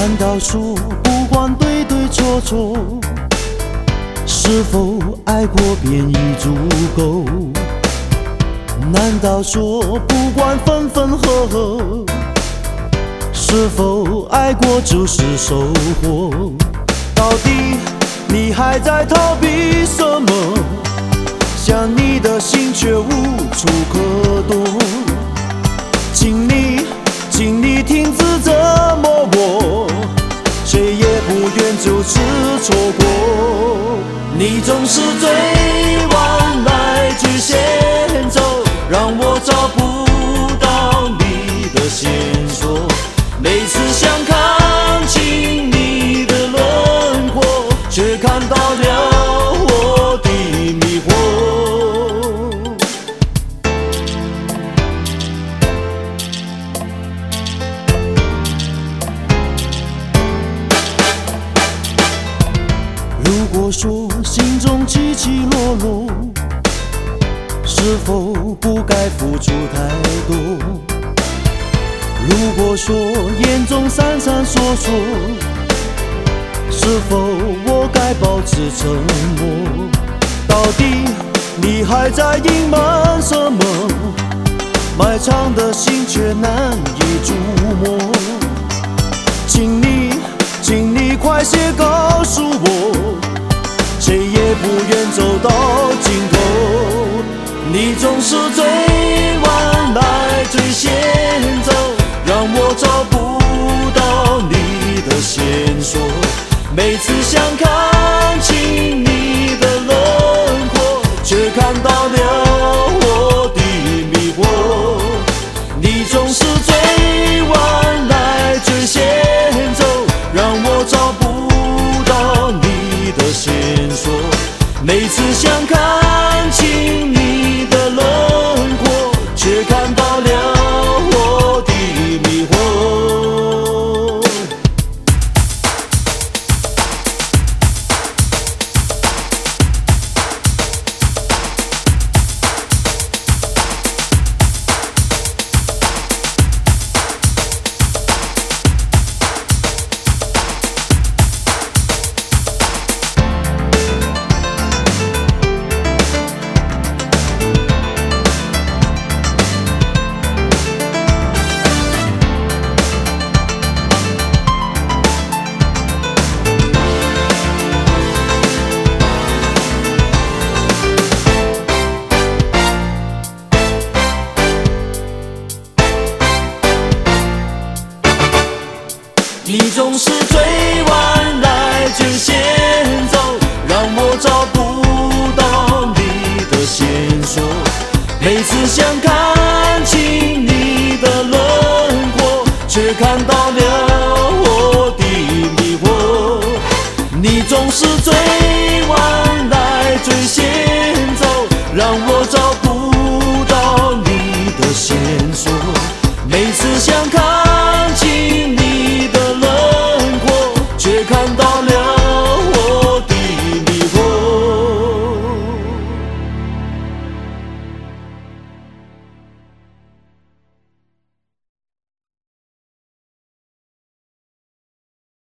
难道说，不管对对错错，是否爱过便已足够？难道说，不管分分合合，是否爱过就是收获？到底你还在逃避什么？想你的心却无处可躲，错过。你总是最说心中起起落落，是否不该付出太多？如果说眼中闪闪烁烁，是否我该保持沉默？到底你还在隐瞒什么？埋藏的心却难以触摸。请你，请你快些告诉我，走到尽头。你总是最想看清你。你总是最晚来最先走，让我找不到你的线索。每次想看清你的轮廓，却看到了我的迷惑。你总是最晚来最先走，让我找不